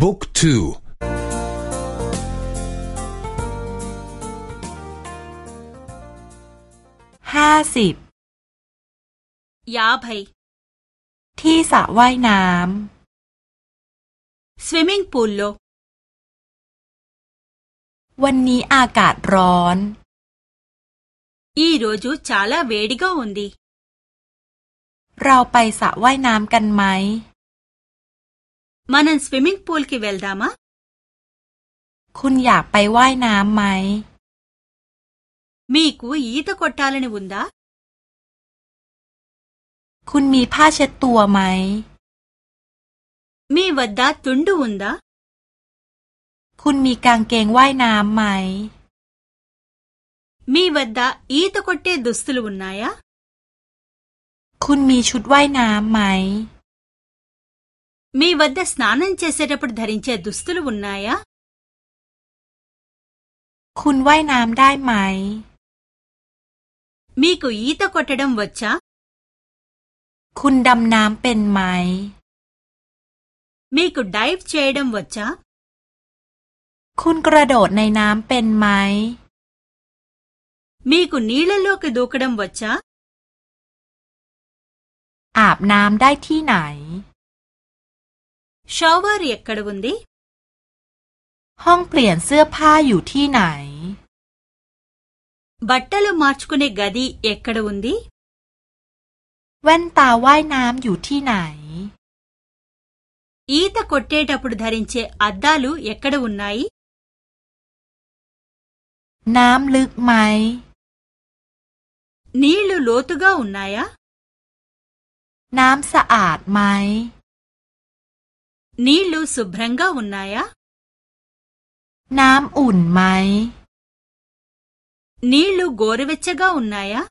บุ๊กทูห้าสิบ ยาพัยที่สระว่ายน้ำสวิมมิ่งพูลโล วันนี้อากาศร้อน อีโรจู ชาลาเวดิกาอุนดี เราไปสระว่ายน้ำกันไหมมานันสวิมมิ่งพูลกีเวลดามะ คุณอยากไปไว่ายน้ำไหม มีกูยีตะกดทาลันบุนดา คุณมีผ้าเช็ดตัวไหม มีวัดดาตุนดูบุนดา คุณมีกางเกงว่ายน้ำไหม มีวัดดา อีตะกดเต ดุสตลบุนนายะ คุณมีชุดว่ายน้ำไหมมี మీ వ ద ั ద స ్ న ా న เ చేసేటప్పుడు ด ర ిం చ ే దుస్తులు ఉ న น న ాยాคุณว่ายน้ำได้ไหม มีกูยีตะกอดดำวัชชาคุณดำน้ำเป็นไหม มีกูดิฟเชดดำวัชชาคุณกระโดดในน้ำเป็นไหมมีกูนีละโลกดูกระดำวัชชาอาบน้ำได้ที่ไหน షవర్ ఎక్కడ ఉంది ห้องเปลี่ยนเสื้อผ้าอยู่ที่ไหน బట్టలు మార్చుకునే గది ఎక్కడ ఉంది แว่นตาว่ายน้ำอยู่ที่ไหน ఈత కొట్టేటప్పుడు ధరించే అద్దాలు ఎక్కడ ఉన్నాయి น้ำลึกไหม నీళ్లు లోతుగా ఉన్నాయా น้ำสะอาดไหมนีลูสุบรังกาอุ่นนายะน้ำอุ่นไหมนีลูโกรเวชกาอุ่นนายะ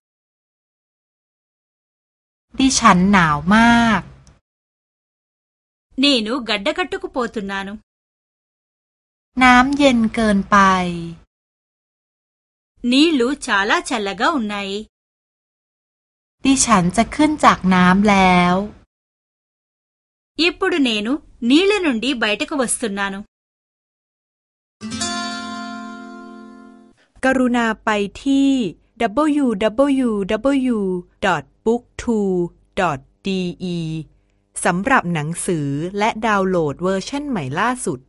ดิฉันหนาวมากนีนูกัดดะกัตตุกุโปตุนนานุน้ำเย็นเกินไปนีลูชาลาชัลลกาอุ่นนายดิฉันจะขึ้น จากน้ำแล้วยิปุรุเนนู నీళ్ల నుండి బయటకు వస్తున్నాను กรุณาไปที่ www.booktwo.de สำหรับหนังสือและดาวน์โหลดเวอร์ชันใหม่ล่าสุด